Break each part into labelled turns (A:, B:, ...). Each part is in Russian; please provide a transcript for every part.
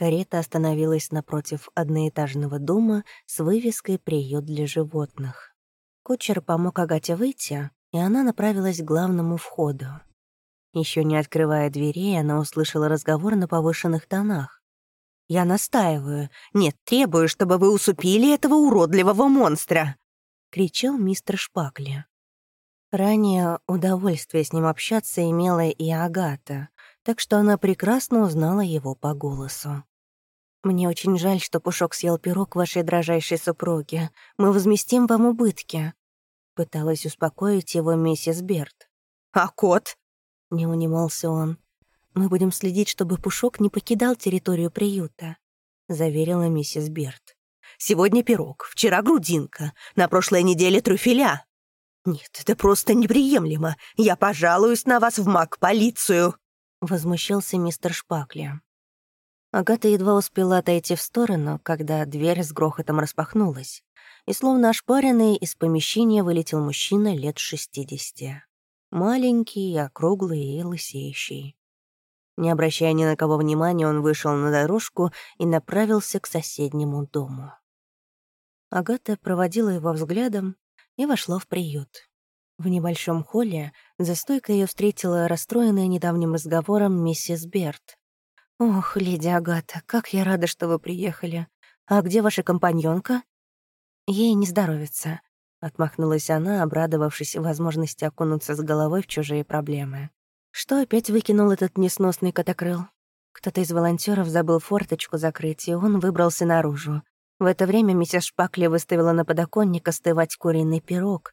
A: Карета остановилась напротив одноэтажного дома с вывеской «Приют для животных». Кучер помог Агате выйти, и она направилась к главному входу. Еще не открывая дверей, она услышала разговор на повышенных тонах. «Я настаиваю. Нет, требую, чтобы вы усупили этого уродливого монстра!» — кричал мистер Шпакли. Ранее удовольствие с ним общаться имела и Агата, так что она прекрасно узнала его по голосу. «Мне очень жаль, что Пушок съел пирог вашей дрожайшей супруги. Мы возместим вам убытки», — пыталась успокоить его миссис Берт.
B: «А кот?»
A: — не унимался он. «Мы будем следить, чтобы Пушок не покидал территорию приюта», — заверила миссис Берт.
B: «Сегодня пирог, вчера грудинка, на прошлой неделе трюфеля». «Нет, это просто неприемлемо. Я пожалуюсь на вас в маг-полицию», — возмущался мистер Шпакли.
A: Агата едва успела отойти в сторону, когда дверь с грохотом распахнулась, и словно ошпаренный из помещения вылетел мужчина лет шестидесяти. Маленький, округлый и лысеющий. Не обращая ни на кого внимания, он вышел на дорожку и направился к соседнему дому. Агата проводила его взглядом и вошла в приют. В небольшом холле за стойкой ее встретила расстроенная недавним разговором миссис Берт. «Ох, леди Агата, как я рада, что вы приехали. А где ваша компаньонка?» «Ей не здоровится», — отмахнулась она, обрадовавшись возможности окунуться с головой в чужие проблемы. «Что опять выкинул этот несносный котокрыл?» Кто-то из волонтеров забыл форточку закрыть, и он выбрался наружу. В это время миссис Шпакли выставила на подоконник остывать куриный пирог.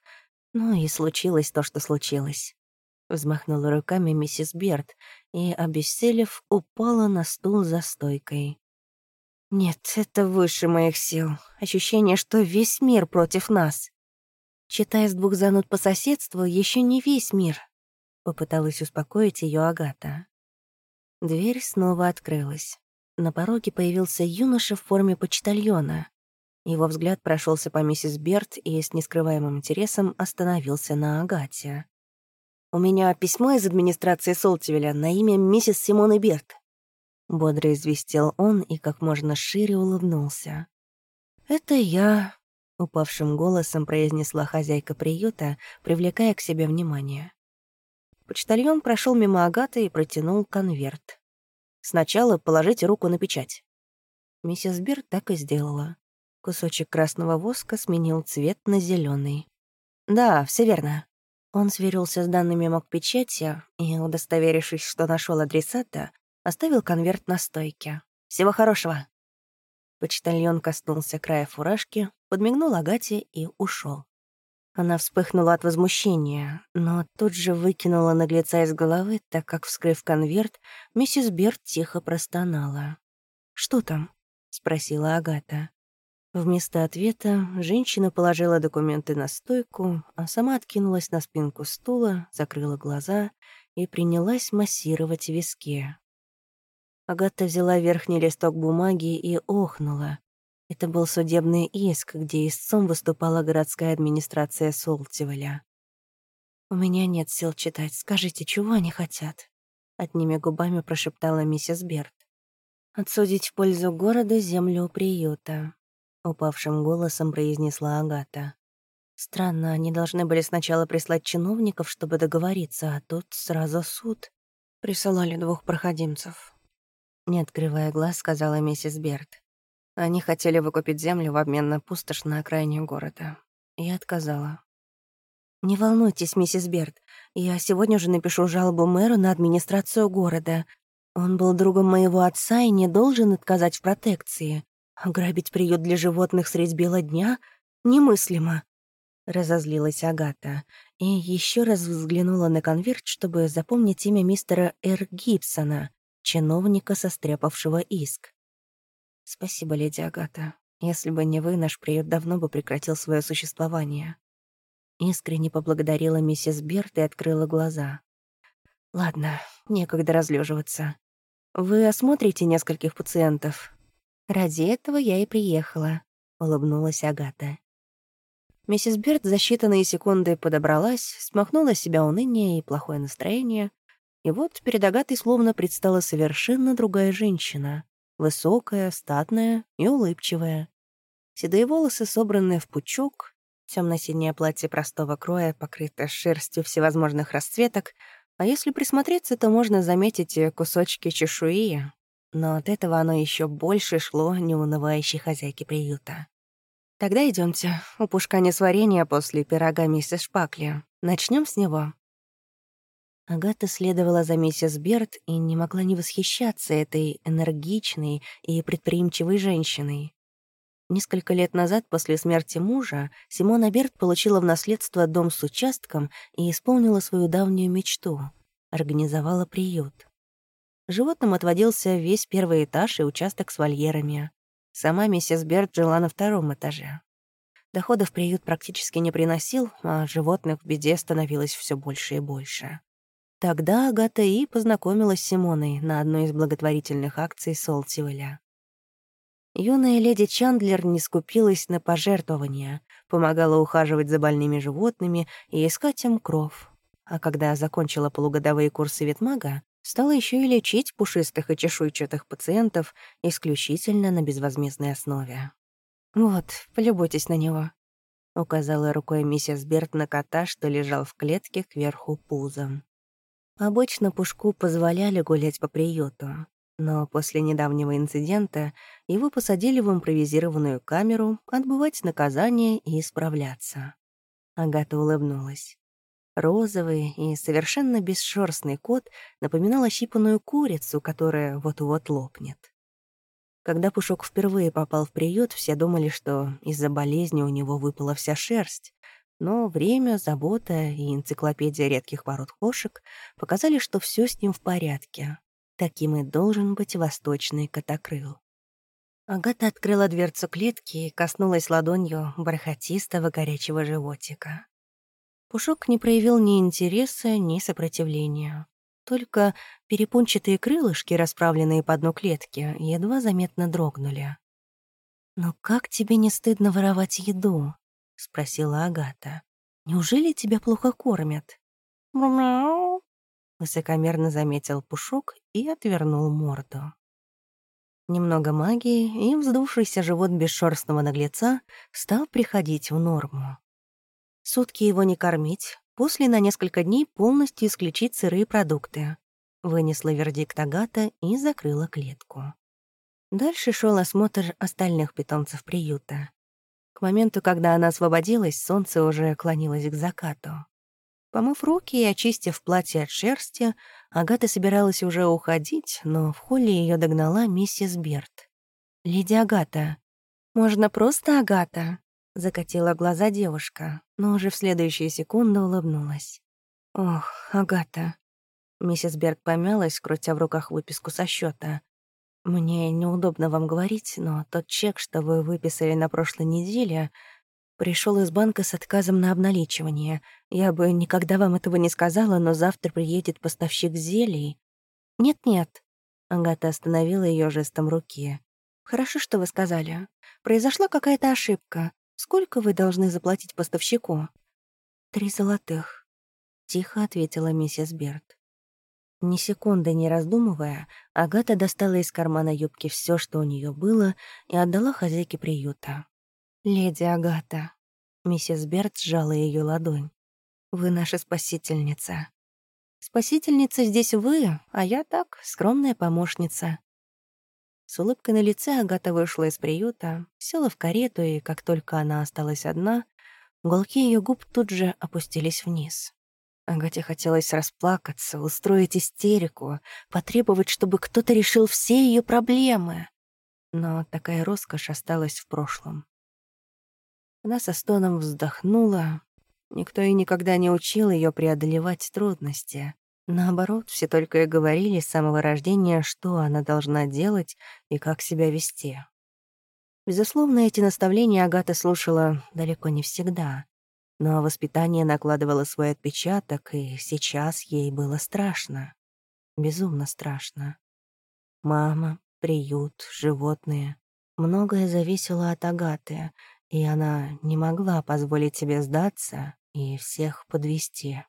A: Ну и случилось то, что случилось. Взмахнула руками миссис Берт и, обессилев, упала на стул за стойкой. «Нет, это выше моих сил. Ощущение, что весь мир против нас. Читая с двух зануд по соседству, еще не весь мир», — попыталась успокоить ее Агата. Дверь снова открылась. На пороге появился юноша в форме почтальона. Его взгляд прошелся по миссис Берт и с нескрываемым интересом остановился на Агате. «У меня письмо из администрации Солтивеля на имя миссис Симоны Берт», — бодро известил он и как можно шире улыбнулся. «Это я», — упавшим голосом произнесла хозяйка приюта, привлекая к себе внимание. Почтальон прошел мимо Агаты и протянул конверт. «Сначала положите руку на печать». Миссис Берт так и сделала. Кусочек красного воска сменил цвет на зеленый. «Да, все верно», он сверился с данными МОК-печати и, удостоверившись, что нашел адресата, оставил конверт на стойке. «Всего хорошего!» Почтальон коснулся края фуражки, подмигнул Агате и ушел. Она вспыхнула от возмущения, но тут же выкинула наглеца из головы, так как, вскрыв конверт, миссис Берт тихо простонала. «Что там?» — спросила Агата. Вместо ответа женщина положила документы на стойку, а сама откинулась на спинку стула, закрыла глаза и принялась массировать виски. Агата взяла верхний листок бумаги и охнула. Это был судебный иск, где истцом выступала городская администрация Солтиваля. «У меня нет сил читать. Скажите, чего они хотят?» Одними губами прошептала миссис Берт. «Отсудить в пользу города землю приюта упавшим голосом произнесла Агата. Странно, они должны были сначала прислать чиновников, чтобы договориться, а тут сразу суд. Присылали двух проходимцев. Не открывая глаз, сказала миссис Берт. Они хотели выкупить землю в обмен на пустошь на окраине города. Я отказала. «Не волнуйтесь, миссис Берт. Я сегодня же напишу жалобу мэру на администрацию города. Он был другом моего отца и не должен отказать в протекции. Ограбить приют для животных средь бела дня немыслимо. Разозлилась Агата и еще раз взглянула на конверт, чтобы запомнить имя мистера Р. Гибсона, чиновника, состряпавшего иск. «Спасибо, леди Агата. Если бы не вы, наш приют давно бы прекратил свое существование». Искренне поблагодарила миссис Берт и открыла глаза. «Ладно, некогда разлеживаться. Вы осмотрите нескольких пациентов, «Ради этого я и приехала», — улыбнулась Агата. Миссис Берт за считанные секунды подобралась, смахнула с себя уныние и плохое настроение, и вот перед Агатой словно предстала совершенно другая женщина. Высокая, статная и улыбчивая. Седые волосы, собранные в пучок, темно-синее платье простого кроя, покрытое шерстью всевозможных расцветок, а если присмотреться, то можно заметить кусочки чешуи, но от этого оно еще больше шло неунывающей хозяйке приюта. Тогда идемте. У Пушка не сварение после пирога миссис Шпакли. Начнем с него. Агата следовала за миссис Берт и не могла не восхищаться этой энергичной и предприимчивой женщиной. Несколько лет назад, после смерти мужа, Симона Берт получила в наследство дом с участком и исполнила свою давнюю мечту — организовала приют. Животным отводился весь первый этаж и участок с вольерами. Сама миссис Берт жила на втором этаже. Доходов приют практически не приносил, а животных в беде становилось все больше и больше. Тогда Агата и познакомилась с Симоной на одной из благотворительных акций Солтивеля. Юная леди Чандлер не скупилась на пожертвования, помогала ухаживать за больными животными и искать им кров. А когда закончила полугодовые курсы ветмага, стала еще и лечить пушистых и чешуйчатых пациентов исключительно на безвозмездной основе. «Вот, полюбуйтесь на него», — указала рукой миссис Берт на кота, что лежал в клетке кверху пузом. Обычно Пушку позволяли гулять по приюту, но после недавнего инцидента его посадили в импровизированную камеру отбывать наказание и исправляться. Агата улыбнулась. Розовый и совершенно бесшерстный кот напоминал ощипанную курицу, которая вот-вот лопнет. Когда Пушок впервые попал в приют, все думали, что из-за болезни у него выпала вся шерсть. Но время, забота и энциклопедия редких пород кошек показали, что все с ним в порядке. Таким и должен быть восточный котокрыл. Агата открыла дверцу клетки и коснулась ладонью бархатистого горячего животика. Пушок не проявил ни интереса, ни сопротивления. Только перепончатые крылышки, расправленные по дну клетки, едва заметно дрогнули. «Но как тебе не стыдно воровать еду?» — спросила Агата. «Неужели тебя плохо кормят?» «Мяу!» — высокомерно заметил Пушок и отвернул морду. Немного магии, и вздувшийся живот бесшерстного наглеца стал приходить в норму. Сутки его не кормить, после на несколько дней полностью исключить сырые продукты. Вынесла вердикт Агата и закрыла клетку. Дальше шел осмотр остальных питомцев приюта. К моменту, когда она освободилась, солнце уже клонилось к закату. Помыв руки и очистив платье от шерсти, Агата собиралась уже уходить, но в холле ее догнала миссис Берт. «Леди Агата, можно просто Агата?» Закатила глаза девушка, но уже в следующую секунду улыбнулась. «Ох, Агата». Миссис Берг помялась, крутя в руках выписку со счета. «Мне неудобно вам говорить, но тот чек, что вы выписали на прошлой неделе, пришел из банка с отказом на обналичивание. Я бы никогда вам этого не сказала, но завтра приедет поставщик зелий». «Нет-нет», — Агата остановила ее жестом руки. «Хорошо, что вы сказали. Произошла какая-то ошибка. Сколько вы должны заплатить поставщику?» «Три золотых», — тихо ответила миссис Берт. Ни секунды не раздумывая, Агата достала из кармана юбки все, что у нее было, и отдала хозяйке приюта. «Леди Агата», — миссис Берт сжала ее ладонь, — «вы наша спасительница». «Спасительница здесь вы, а я так, скромная помощница. С улыбкой на лице Агата вышла из приюта, села в карету, и как только она осталась одна, уголки ее губ тут же опустились вниз. Агате хотелось расплакаться, устроить истерику, потребовать, чтобы кто-то решил все ее проблемы. Но такая роскошь осталась в прошлом. Она со стоном вздохнула. Никто и никогда не учил ее преодолевать трудности. Наоборот, все только и говорили с самого рождения, что она должна делать и как себя вести. Безусловно, эти наставления Агата слушала далеко не всегда. Но воспитание накладывало свой отпечаток, и сейчас ей было страшно. Безумно страшно. Мама, приют, животные. Многое зависело от Агаты, и она не могла позволить себе сдаться и всех подвести.